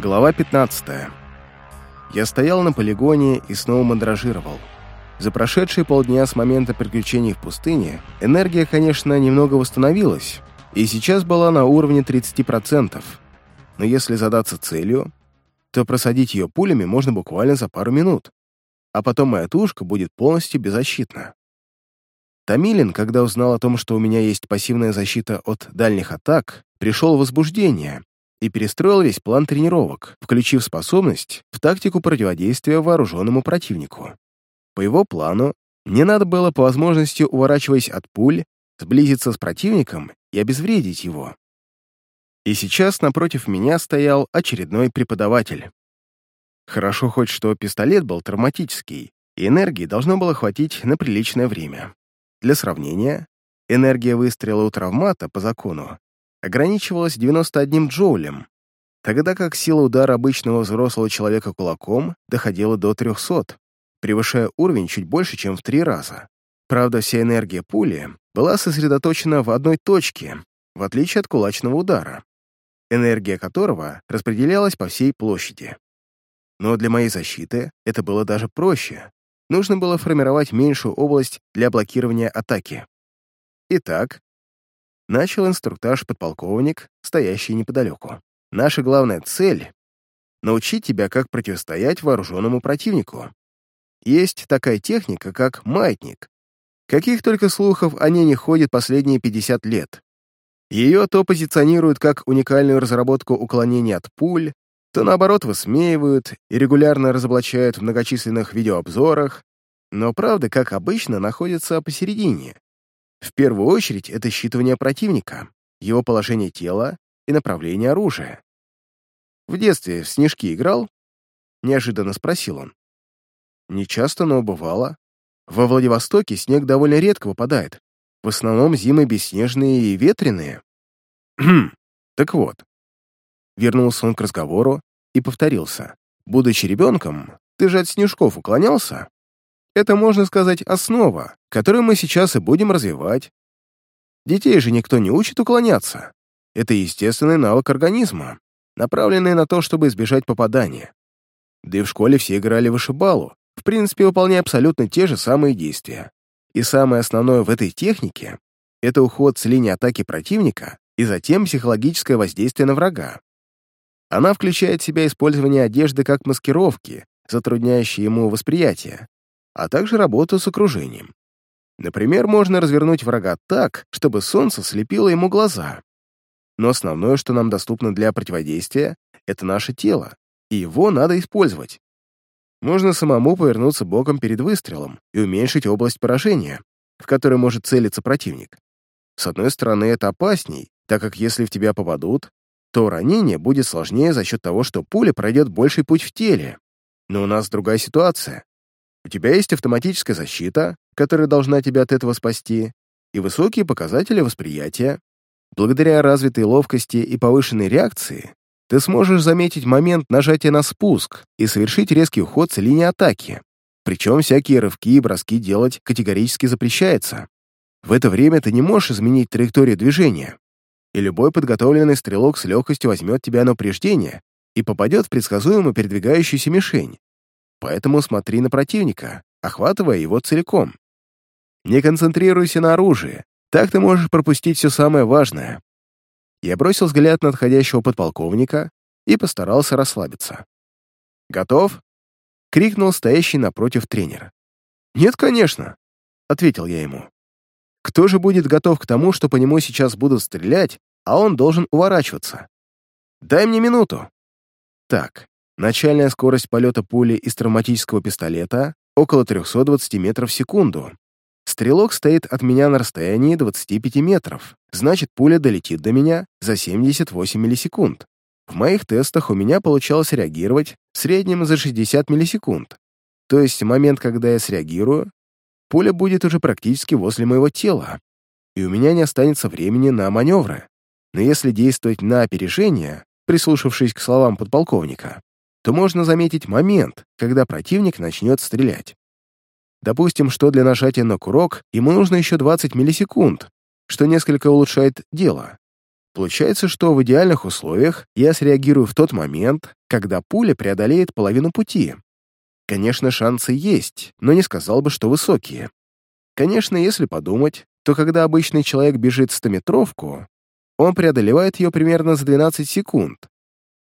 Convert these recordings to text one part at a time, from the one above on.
Глава 15. Я стоял на полигоне и снова мандражировал. За прошедшие полдня с момента приключений в пустыне энергия, конечно, немного восстановилась, и сейчас была на уровне 30%. Но если задаться целью, то просадить ее пулями можно буквально за пару минут, а потом моя тушка будет полностью беззащитна. Тамилин, когда узнал о том, что у меня есть пассивная защита от дальних атак, пришел в возбуждение и перестроил весь план тренировок, включив способность в тактику противодействия вооруженному противнику. По его плану, мне надо было по возможности, уворачиваясь от пуль, сблизиться с противником и обезвредить его. И сейчас напротив меня стоял очередной преподаватель. Хорошо хоть, что пистолет был травматический, и энергии должно было хватить на приличное время. Для сравнения, энергия выстрела у травмата по закону ограничивалась 91 джоулем, тогда как сила удара обычного взрослого человека кулаком доходила до 300, превышая уровень чуть больше, чем в три раза. Правда, вся энергия пули была сосредоточена в одной точке, в отличие от кулачного удара, энергия которого распределялась по всей площади. Но для моей защиты это было даже проще. Нужно было формировать меньшую область для блокирования атаки. Итак, начал инструктаж подполковник, стоящий неподалеку. Наша главная цель — научить тебя, как противостоять вооруженному противнику. Есть такая техника, как маятник. Каких только слухов о ней не ходит последние 50 лет. Ее то позиционируют как уникальную разработку уклонения от пуль, то наоборот высмеивают и регулярно разоблачают в многочисленных видеообзорах, но правда, как обычно, находится посередине, в первую очередь это считывание противника, его положение тела и направление оружия. «В детстве в снежки играл?» — неожиданно спросил он. «Не часто, но бывало. Во Владивостоке снег довольно редко выпадает. В основном зимы бесснежные и ветреные». «Хм, так вот». Вернулся он к разговору и повторился. «Будучи ребенком, ты же от снежков уклонялся?» Это, можно сказать, основа, которую мы сейчас и будем развивать. Детей же никто не учит уклоняться. Это естественный навык организма, направленный на то, чтобы избежать попадания. Да и в школе все играли в вышибалу, в принципе, выполняя абсолютно те же самые действия. И самое основное в этой технике — это уход с линии атаки противника и затем психологическое воздействие на врага. Она включает в себя использование одежды как маскировки, затрудняющей ему восприятие, а также работу с окружением. Например, можно развернуть врага так, чтобы солнце слепило ему глаза. Но основное, что нам доступно для противодействия, это наше тело, и его надо использовать. Можно самому повернуться боком перед выстрелом и уменьшить область поражения, в которой может целиться противник. С одной стороны, это опасней, так как если в тебя попадут, то ранение будет сложнее за счет того, что пуля пройдет больший путь в теле. Но у нас другая ситуация. У тебя есть автоматическая защита, которая должна тебя от этого спасти, и высокие показатели восприятия. Благодаря развитой ловкости и повышенной реакции ты сможешь заметить момент нажатия на спуск и совершить резкий уход с линии атаки. Причем всякие рывки и броски делать категорически запрещается. В это время ты не можешь изменить траекторию движения, и любой подготовленный стрелок с легкостью возьмет тебя на упреждение и попадет в предсказуемо передвигающуюся мишень, Поэтому смотри на противника, охватывая его целиком. Не концентрируйся на оружии, так ты можешь пропустить все самое важное. Я бросил взгляд на отходящего подполковника и постарался расслабиться. «Готов?» — крикнул стоящий напротив тренер. «Нет, конечно», — ответил я ему. «Кто же будет готов к тому, что по нему сейчас будут стрелять, а он должен уворачиваться? Дай мне минуту». Так, Начальная скорость полета пули из травматического пистолета — около 320 метров в секунду. Стрелок стоит от меня на расстоянии 25 метров, значит, пуля долетит до меня за 78 миллисекунд. В моих тестах у меня получалось реагировать в среднем за 60 миллисекунд. То есть в момент, когда я среагирую, пуля будет уже практически возле моего тела, и у меня не останется времени на маневры. Но если действовать на опережение, прислушавшись к словам подполковника, то можно заметить момент, когда противник начнет стрелять. Допустим, что для нажатия на курок ему нужно еще 20 миллисекунд, что несколько улучшает дело. Получается, что в идеальных условиях я среагирую в тот момент, когда пуля преодолеет половину пути. Конечно, шансы есть, но не сказал бы, что высокие. Конечно, если подумать, то когда обычный человек бежит стометровку, он преодолевает ее примерно за 12 секунд.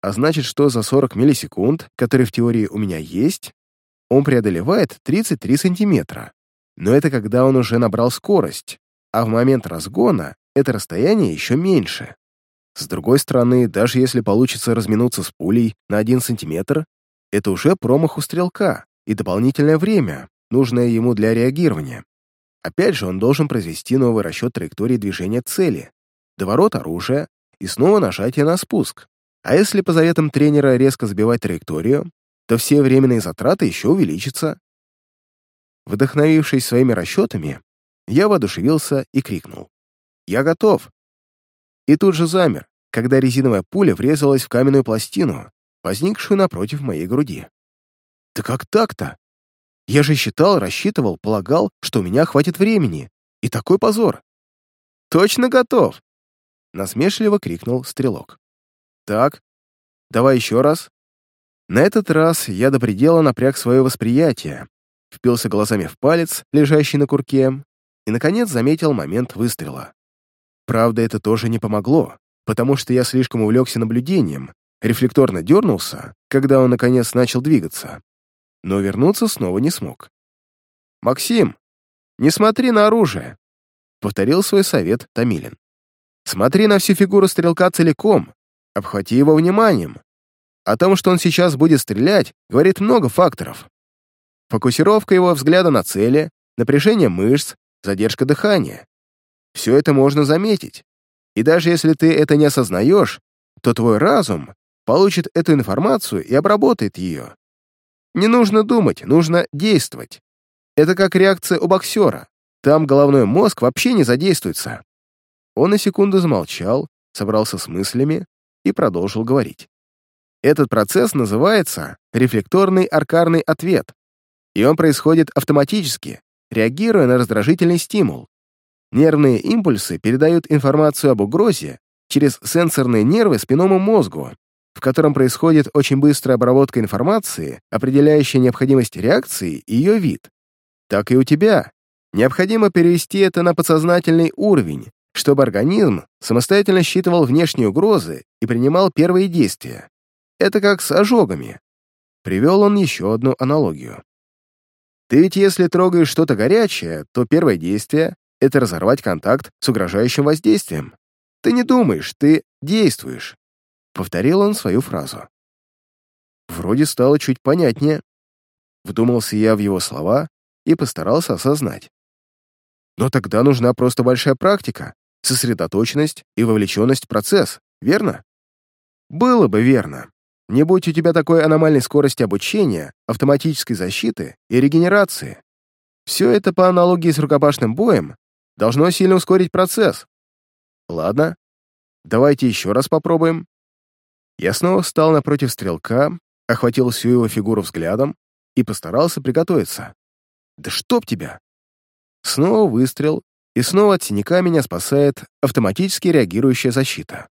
А значит, что за 40 миллисекунд, которые в теории у меня есть, он преодолевает 33 сантиметра. Но это когда он уже набрал скорость, а в момент разгона это расстояние еще меньше. С другой стороны, даже если получится разминуться с пулей на 1 сантиметр, это уже промах у стрелка и дополнительное время, нужное ему для реагирования. Опять же, он должен произвести новый расчет траектории движения цели, доворот оружия и снова нажатие на спуск. А если по заветам тренера резко сбивать траекторию, то все временные затраты еще увеличатся. Вдохновившись своими расчетами, я воодушевился и крикнул. «Я готов!» И тут же замер, когда резиновая пуля врезалась в каменную пластину, возникшую напротив моей груди. «Да как так-то? Я же считал, рассчитывал, полагал, что у меня хватит времени. И такой позор!» «Точно готов!» Насмешливо крикнул стрелок. «Так, давай еще раз». На этот раз я до предела напряг свое восприятие, впился глазами в палец, лежащий на курке, и, наконец, заметил момент выстрела. Правда, это тоже не помогло, потому что я слишком увлекся наблюдением, рефлекторно дернулся, когда он, наконец, начал двигаться, но вернуться снова не смог. «Максим, не смотри на оружие», — повторил свой совет Томилин. «Смотри на всю фигуру стрелка целиком, обхвати его вниманием. О том, что он сейчас будет стрелять, говорит много факторов. Фокусировка его взгляда на цели, напряжение мышц, задержка дыхания. Все это можно заметить. И даже если ты это не осознаешь, то твой разум получит эту информацию и обработает ее. Не нужно думать, нужно действовать. Это как реакция у боксера. Там головной мозг вообще не задействуется. Он на секунду замолчал, собрался с мыслями и продолжил говорить. Этот процесс называется рефлекторный аркарный ответ, и он происходит автоматически, реагируя на раздражительный стимул. Нервные импульсы передают информацию об угрозе через сенсорные нервы спинному мозгу, в котором происходит очень быстрая обработка информации, определяющая необходимость реакции и ее вид. Так и у тебя. Необходимо перевести это на подсознательный уровень, чтобы организм самостоятельно считывал внешние угрозы и принимал первые действия. Это как с ожогами. Привел он еще одну аналогию. Ты ведь если трогаешь что-то горячее, то первое действие — это разорвать контакт с угрожающим воздействием. Ты не думаешь, ты действуешь. Повторил он свою фразу. Вроде стало чуть понятнее. Вдумался я в его слова и постарался осознать. Но тогда нужна просто большая практика, сосредоточенность и вовлеченность в процесс, верно? Было бы верно. Не будь у тебя такой аномальной скорости обучения, автоматической защиты и регенерации. Все это по аналогии с рукопашным боем должно сильно ускорить процесс. Ладно, давайте еще раз попробуем. Я снова встал напротив стрелка, охватил всю его фигуру взглядом и постарался приготовиться. Да чтоб тебя! Снова выстрел, и снова от синяка меня спасает автоматически реагирующая защита.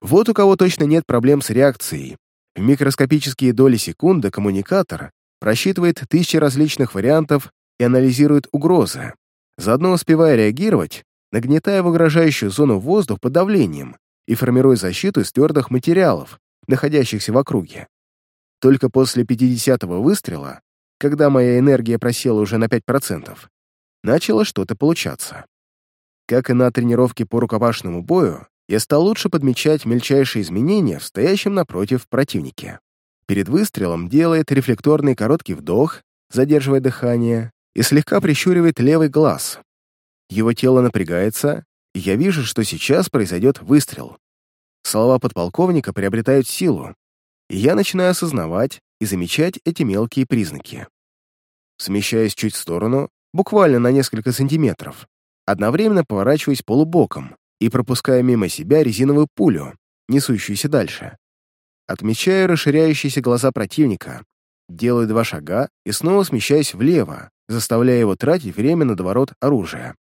Вот у кого точно нет проблем с реакцией. В микроскопические доли секунды коммуникатор просчитывает тысячи различных вариантов и анализирует угрозы, заодно успевая реагировать, нагнетая в угрожающую зону воздух под давлением, и формируя защиту из твердых материалов, находящихся в округе. Только после 50-го выстрела, когда моя энергия просела уже на 5%, начало что-то получаться. Как и на тренировке по рукопашному бою, я стал лучше подмечать мельчайшие изменения в стоящем напротив противнике. Перед выстрелом делает рефлекторный короткий вдох, задерживая дыхание, и слегка прищуривает левый глаз. Его тело напрягается, я вижу, что сейчас произойдет выстрел. Слова подполковника приобретают силу, и я начинаю осознавать и замечать эти мелкие признаки. Смещаясь чуть в сторону, буквально на несколько сантиметров, одновременно поворачиваясь полубоком и пропуская мимо себя резиновую пулю, несущуюся дальше. Отмечаю расширяющиеся глаза противника, делаю два шага и снова смещаюсь влево, заставляя его тратить время на доворот оружия.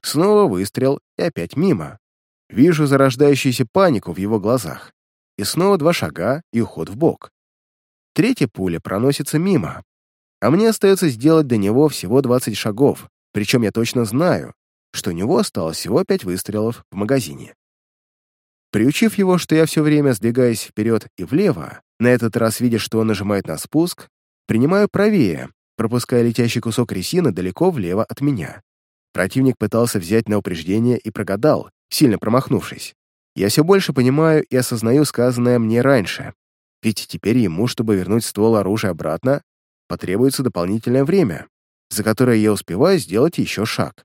Снова выстрел и опять мимо. Вижу зарождающуюся панику в его глазах. И снова два шага и уход в бок. Третья пуля проносится мимо, а мне остается сделать до него всего 20 шагов, причем я точно знаю, что у него осталось всего 5 выстрелов в магазине. Приучив его, что я все время сдвигаюсь вперед и влево, на этот раз, видя, что он нажимает на спуск, принимаю правее, пропуская летящий кусок резины далеко влево от меня. Противник пытался взять на упреждение и прогадал, сильно промахнувшись. Я все больше понимаю и осознаю сказанное мне раньше, ведь теперь ему, чтобы вернуть ствол оружия обратно, потребуется дополнительное время, за которое я успеваю сделать еще шаг.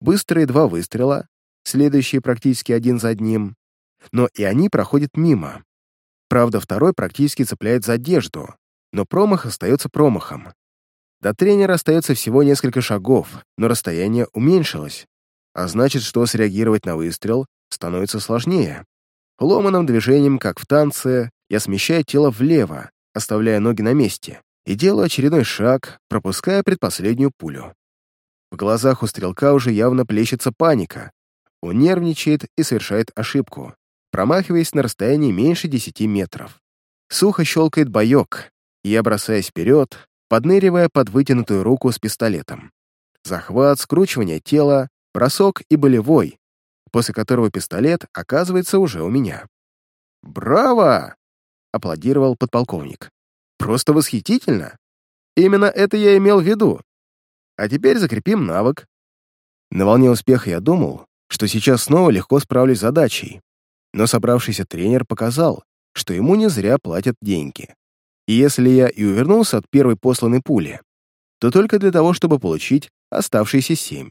Быстрые два выстрела, следующие практически один за одним, но и они проходят мимо. Правда, второй практически цепляет за одежду, но промах остается промахом. До тренера остается всего несколько шагов, но расстояние уменьшилось, а значит, что среагировать на выстрел становится сложнее. Ломаным движением, как в танце, я смещаю тело влево, оставляя ноги на месте, и делаю очередной шаг, пропуская предпоследнюю пулю. В глазах у стрелка уже явно плещется паника. Он нервничает и совершает ошибку, промахиваясь на расстоянии меньше 10 метров. Сухо щелкает боек, и я бросаюсь вперед, подныривая под вытянутую руку с пистолетом. Захват, скручивание тела, бросок и болевой, после которого пистолет оказывается уже у меня. «Браво!» — аплодировал подполковник. «Просто восхитительно! Именно это я имел в виду. А теперь закрепим навык». На волне успеха я думал, что сейчас снова легко справлюсь с задачей, но собравшийся тренер показал, что ему не зря платят деньги. И если я и увернулся от первой посланной пули, то только для того, чтобы получить оставшиеся семь.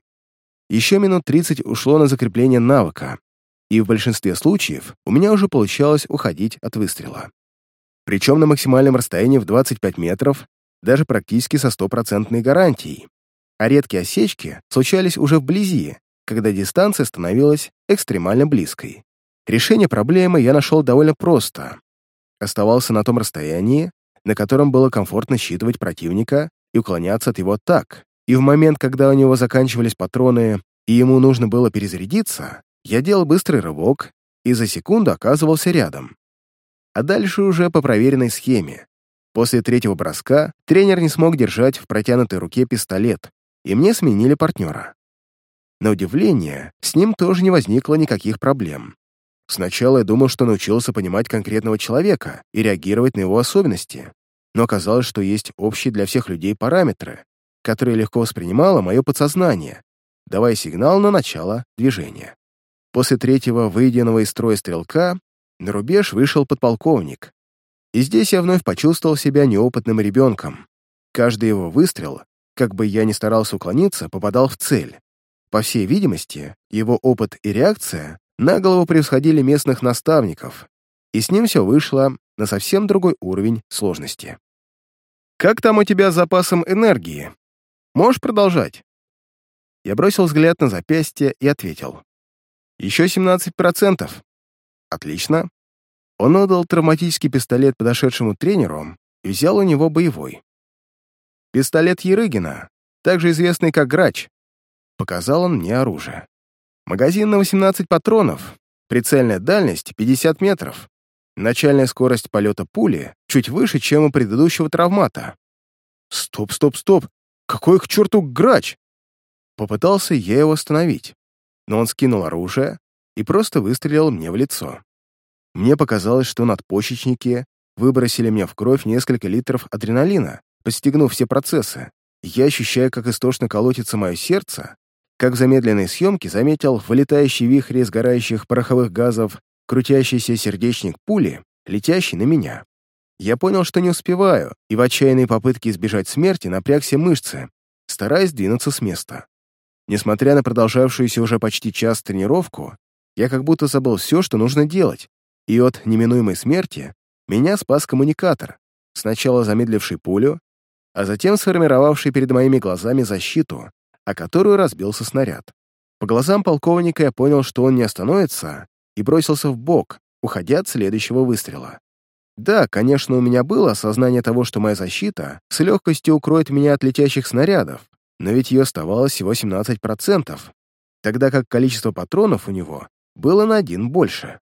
Еще минут 30 ушло на закрепление навыка, и в большинстве случаев у меня уже получалось уходить от выстрела. Причем на максимальном расстоянии в 25 метров, даже практически со стопроцентной гарантией. А редкие осечки случались уже вблизи, когда дистанция становилась экстремально близкой. Решение проблемы я нашел довольно просто. Оставался на том расстоянии, на котором было комфортно считывать противника и уклоняться от его атак, и в момент, когда у него заканчивались патроны и ему нужно было перезарядиться, я делал быстрый рывок и за секунду оказывался рядом. А дальше уже по проверенной схеме. После третьего броска тренер не смог держать в протянутой руке пистолет, и мне сменили партнера. На удивление, с ним тоже не возникло никаких проблем. Сначала я думал, что научился понимать конкретного человека и реагировать на его особенности, но оказалось, что есть общие для всех людей параметры, которые легко воспринимало мое подсознание, давая сигнал на начало движения. После третьего выеденного из строя стрелка на рубеж вышел подполковник. И здесь я вновь почувствовал себя неопытным ребенком. Каждый его выстрел, как бы я ни старался уклониться, попадал в цель. По всей видимости, его опыт и реакция на голову превосходили местных наставников, и с ним все вышло на совсем другой уровень сложности. «Как там у тебя с запасом энергии? Можешь продолжать?» Я бросил взгляд на запястье и ответил. «Еще 17%. Отлично». Он отдал травматический пистолет подошедшему тренеру и взял у него боевой. «Пистолет Ерыгина, также известный как Грач», — показал он мне оружие. Магазин на 18 патронов, прицельная дальность 50 метров, начальная скорость полета пули чуть выше, чем у предыдущего травмата. Стоп, стоп, стоп! Какой к черту грач? Попытался я его остановить, но он скинул оружие и просто выстрелил мне в лицо. Мне показалось, что надпочечники выбросили мне в кровь несколько литров адреналина, постигнув все процессы. Я ощущаю, как истошно колотится мое сердце, как в замедленной съемке заметил вылетающий вихрь сгорающих пороховых газов крутящийся сердечник пули, летящий на меня. Я понял, что не успеваю, и в отчаянной попытке избежать смерти напрягся мышцы, стараясь двинуться с места. Несмотря на продолжавшуюся уже почти час тренировку, я как будто забыл все, что нужно делать, и от неминуемой смерти меня спас коммуникатор, сначала замедливший пулю, а затем сформировавший перед моими глазами защиту, о которую разбился снаряд. По глазам полковника я понял, что он не остановится, и бросился в бок, уходя от следующего выстрела. Да, конечно, у меня было осознание того, что моя защита с легкостью укроет меня от летящих снарядов, но ведь ее оставалось всего 17%, тогда как количество патронов у него было на один больше.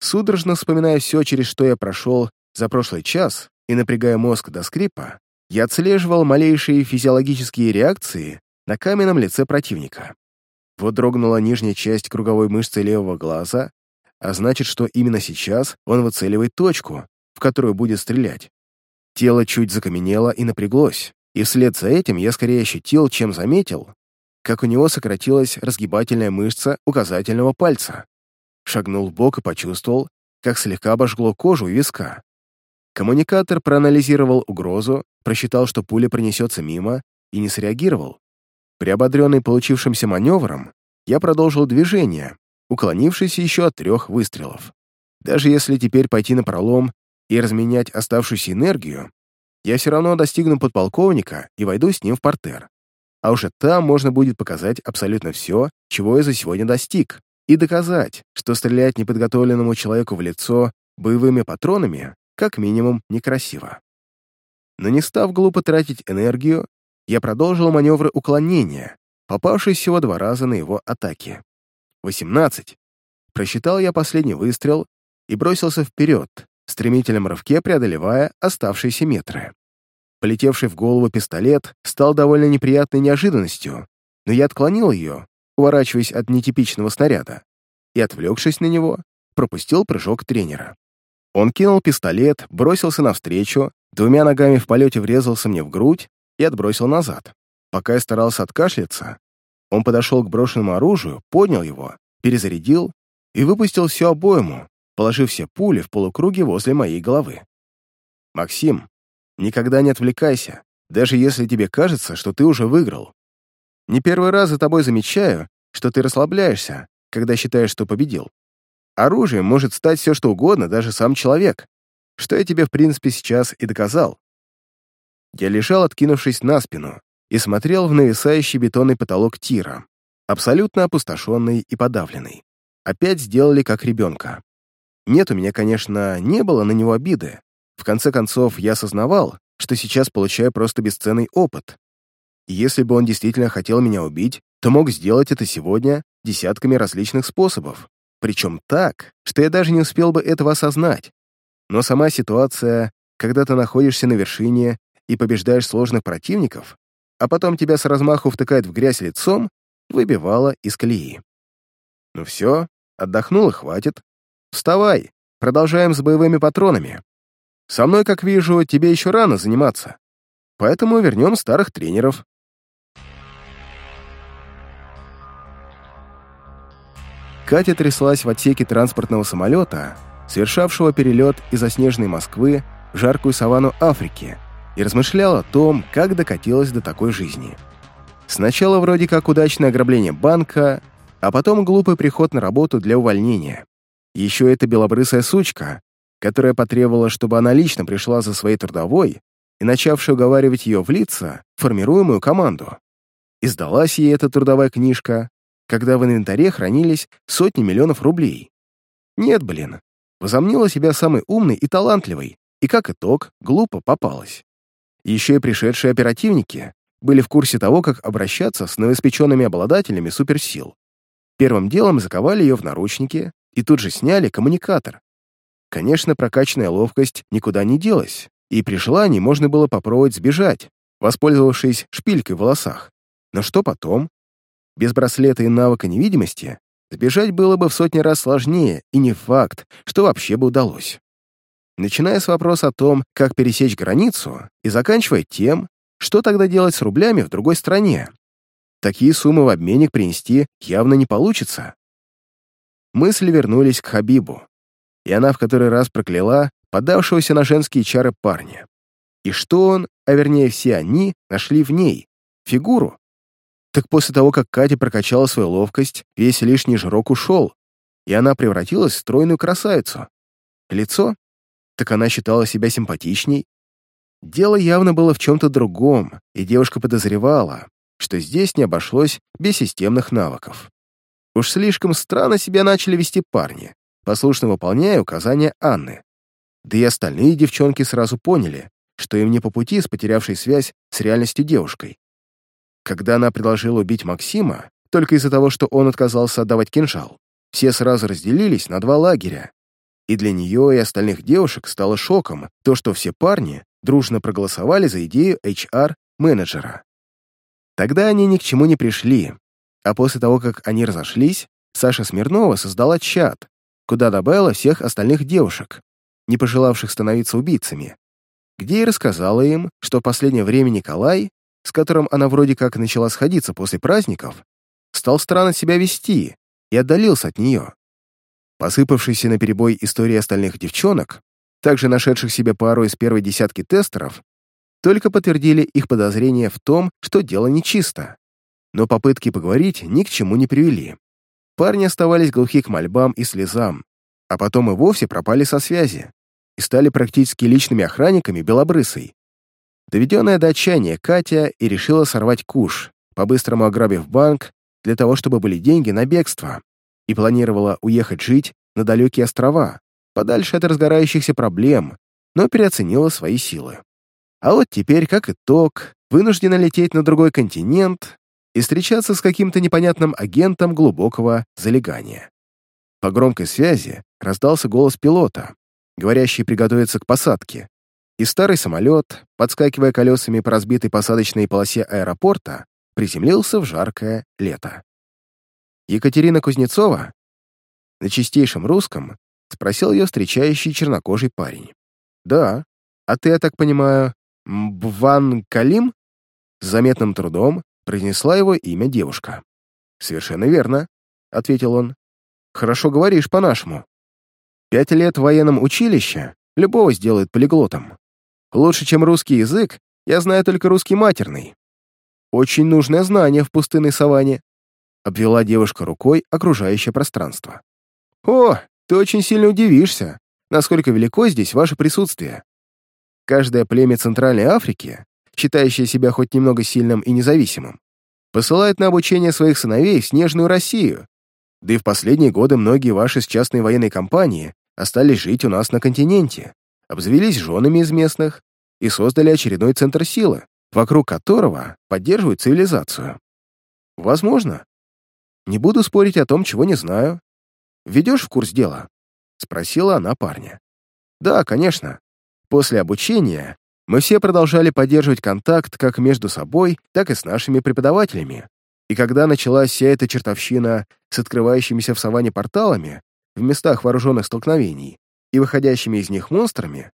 Судорожно вспоминая все, через что я прошел за прошлый час и напрягая мозг до скрипа, я отслеживал малейшие физиологические реакции на каменном лице противника. Вот дрогнула нижняя часть круговой мышцы левого глаза, а значит, что именно сейчас он выцеливает точку, в которую будет стрелять. Тело чуть закаменело и напряглось, и вслед за этим я скорее ощутил, чем заметил, как у него сократилась разгибательная мышца указательного пальца. Шагнул в бок и почувствовал, как слегка обожгло кожу и виска. Коммуникатор проанализировал угрозу, просчитал, что пуля пронесется мимо, и не среагировал. Приободренный получившимся маневром, я продолжил движение, уклонившись еще от трех выстрелов. Даже если теперь пойти на пролом и разменять оставшуюся энергию, я все равно достигну подполковника и войду с ним в портер. А уже там можно будет показать абсолютно все, чего я за сегодня достиг, и доказать, что стрелять неподготовленному человеку в лицо боевыми патронами как минимум некрасиво. Но не став глупо тратить энергию, я продолжил маневры уклонения, попавшись всего два раза на его атаки. 18. Просчитал я последний выстрел и бросился вперед, в стремительном рывке преодолевая оставшиеся метры. Полетевший в голову пистолет стал довольно неприятной неожиданностью, но я отклонил ее, уворачиваясь от нетипичного снаряда, и, отвлекшись на него, пропустил прыжок тренера. Он кинул пистолет, бросился навстречу, двумя ногами в полете врезался мне в грудь и отбросил назад. Пока я старался откашляться, он подошел к брошенному оружию, поднял его, перезарядил и выпустил всю обойму, положив все пули в полукруге возле моей головы. «Максим, никогда не отвлекайся, даже если тебе кажется, что ты уже выиграл. Не первый раз за тобой замечаю, что ты расслабляешься, когда считаешь, что победил. Оружием может стать все, что угодно, даже сам человек, что я тебе, в принципе, сейчас и доказал. Я лежал, откинувшись на спину, и смотрел в нависающий бетонный потолок тира, абсолютно опустошенный и подавленный. Опять сделали как ребенка. Нет, у меня, конечно, не было на него обиды. В конце концов, я осознавал, что сейчас получаю просто бесценный опыт. И если бы он действительно хотел меня убить, то мог сделать это сегодня десятками различных способов. Причем так, что я даже не успел бы этого осознать. Но сама ситуация, когда ты находишься на вершине и побеждаешь сложных противников, а потом тебя с размаху втыкает в грязь лицом, выбивала из колеи. Ну все, отдохнул и хватит. Вставай, продолжаем с боевыми патронами. Со мной, как вижу, тебе еще рано заниматься. Поэтому вернем старых тренеров. Катя тряслась в отсеке транспортного самолета, совершавшего перелет из заснеженной Москвы в жаркую саванну Африки, и размышляла о том, как докатилась до такой жизни. Сначала вроде как удачное ограбление банка, а потом глупый приход на работу для увольнения. Еще эта белобрысая сучка, которая потребовала, чтобы она лично пришла за своей трудовой и начавшая уговаривать ее влиться в формируемую команду. И сдалась ей эта трудовая книжка, когда в инвентаре хранились сотни миллионов рублей. Нет, блин, возомнила себя самой умной и талантливой, и как итог, глупо попалась. Еще и пришедшие оперативники были в курсе того, как обращаться с новоиспеченными обладателями суперсил. Первым делом заковали ее в наручники и тут же сняли коммуникатор. Конечно, прокачанная ловкость никуда не делась, и при желании можно было попробовать сбежать, воспользовавшись шпилькой в волосах. Но что потом? Без браслета и навыка невидимости сбежать было бы в сотни раз сложнее, и не факт, что вообще бы удалось. Начиная с вопроса о том, как пересечь границу, и заканчивая тем, что тогда делать с рублями в другой стране. Такие суммы в обменник принести явно не получится. Мысли вернулись к Хабибу, и она в который раз прокляла поддавшегося на женские чары парня. И что он, а вернее все они, нашли в ней? Фигуру, так после того, как Катя прокачала свою ловкость, весь лишний жирок ушел, и она превратилась в стройную красавицу. Лицо? Так она считала себя симпатичней. Дело явно было в чем-то другом, и девушка подозревала, что здесь не обошлось без системных навыков. Уж слишком странно себя начали вести парни, послушно выполняя указания Анны. Да и остальные девчонки сразу поняли, что им не по пути с потерявшей связь с реальностью девушкой. Когда она предложила убить Максима, только из-за того, что он отказался отдавать кинжал, все сразу разделились на два лагеря. И для нее и остальных девушек стало шоком то, что все парни дружно проголосовали за идею HR-менеджера. Тогда они ни к чему не пришли, а после того, как они разошлись, Саша Смирнова создала чат, куда добавила всех остальных девушек, не пожелавших становиться убийцами, где и рассказала им, что в последнее время Николай, с которым она вроде как начала сходиться после праздников, стал странно себя вести и отдалился от нее. Посыпавшиеся на перебой истории остальных девчонок, также нашедших себе пару из первой десятки тестеров, только подтвердили их подозрения в том, что дело нечисто. Но попытки поговорить ни к чему не привели. Парни оставались глухи к мольбам и слезам, а потом и вовсе пропали со связи и стали практически личными охранниками Белобрысой. Доведенная до отчаяния Катя и решила сорвать куш, по-быстрому ограбив банк для того, чтобы были деньги на бегство, и планировала уехать жить на далекие острова, подальше от разгорающихся проблем, но переоценила свои силы. А вот теперь, как итог, вынуждена лететь на другой континент и встречаться с каким-то непонятным агентом глубокого залегания. По громкой связи раздался голос пилота, говорящий приготовиться к посадке, и старый самолет, подскакивая колесами по разбитой посадочной полосе аэропорта, приземлился в жаркое лето. Екатерина Кузнецова на чистейшем русском спросил ее встречающий чернокожий парень. «Да. А ты, я так понимаю, Бван Калим?» С заметным трудом произнесла его имя девушка. «Совершенно верно», — ответил он. «Хорошо говоришь по-нашему. Пять лет в военном училище любого сделает полиглотом. Лучше, чем русский язык, я знаю только русский матерный. Очень нужное знание в пустынной саванне», — обвела девушка рукой окружающее пространство. «О, ты очень сильно удивишься, насколько велико здесь ваше присутствие. Каждое племя Центральной Африки, считающее себя хоть немного сильным и независимым, посылает на обучение своих сыновей в Снежную Россию, да и в последние годы многие ваши с частной военной компании остались жить у нас на континенте, обзавелись женами из местных и создали очередной центр силы, вокруг которого поддерживают цивилизацию. Возможно. Не буду спорить о том, чего не знаю. Ведешь в курс дела? Спросила она парня. Да, конечно. После обучения мы все продолжали поддерживать контакт как между собой, так и с нашими преподавателями. И когда началась вся эта чертовщина с открывающимися в саванне порталами в местах вооруженных столкновений и выходящими из них монстрами,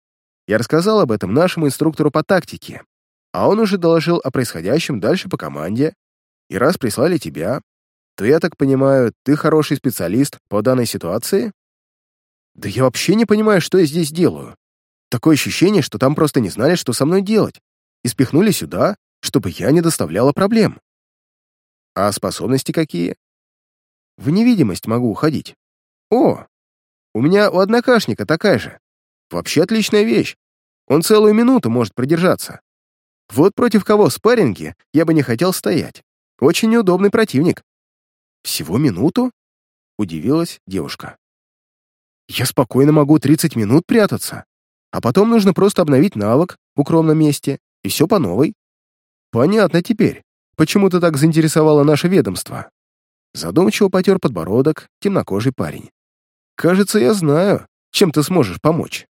я рассказал об этом нашему инструктору по тактике, а он уже доложил о происходящем дальше по команде, и раз прислали тебя, то, я так понимаю, ты хороший специалист по данной ситуации? Да я вообще не понимаю, что я здесь делаю. Такое ощущение, что там просто не знали, что со мной делать, и спихнули сюда, чтобы я не доставляла проблем. А способности какие? В невидимость могу уходить. О, у меня у однокашника такая же. Вообще отличная вещь. Он целую минуту может продержаться. Вот против кого в спарринге я бы не хотел стоять. Очень неудобный противник. Всего минуту? Удивилась девушка. Я спокойно могу 30 минут прятаться, а потом нужно просто обновить навык в укромном месте, и все по новой. Понятно теперь, почему ты так заинтересовало наше ведомство. Задумчиво потер подбородок темнокожий парень. Кажется, я знаю, чем ты сможешь помочь.